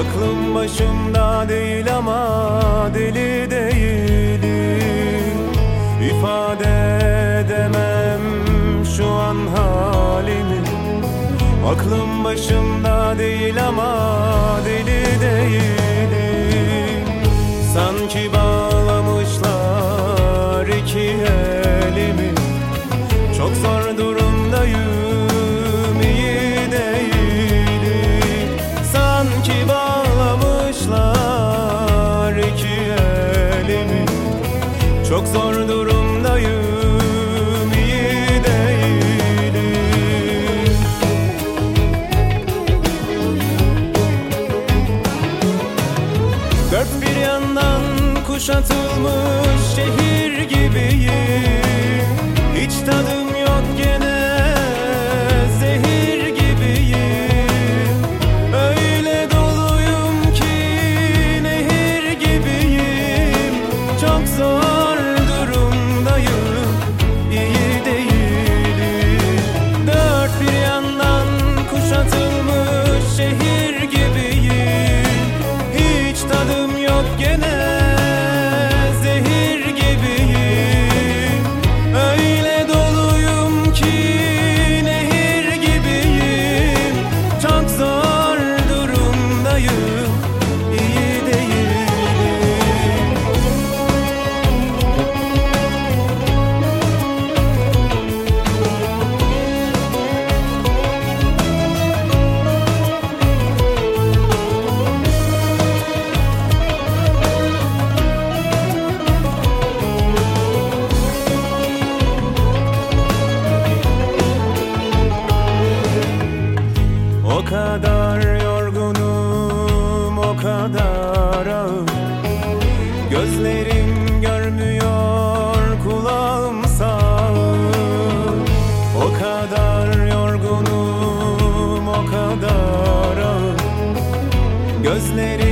Aklım başımda değil ama deli değilim. İfade edemem şu an halimi. Aklım başımda değil ama deli değilim. Sanki Çok zor durumdayım iyi değilim. Dört bir yandan kuşatılmış şehir kadar yorgunum, o kadar ağır. Gözlerim görmüyor, kulağım sağır. O kadar yorgunum, o kadar ağır. Gözlerim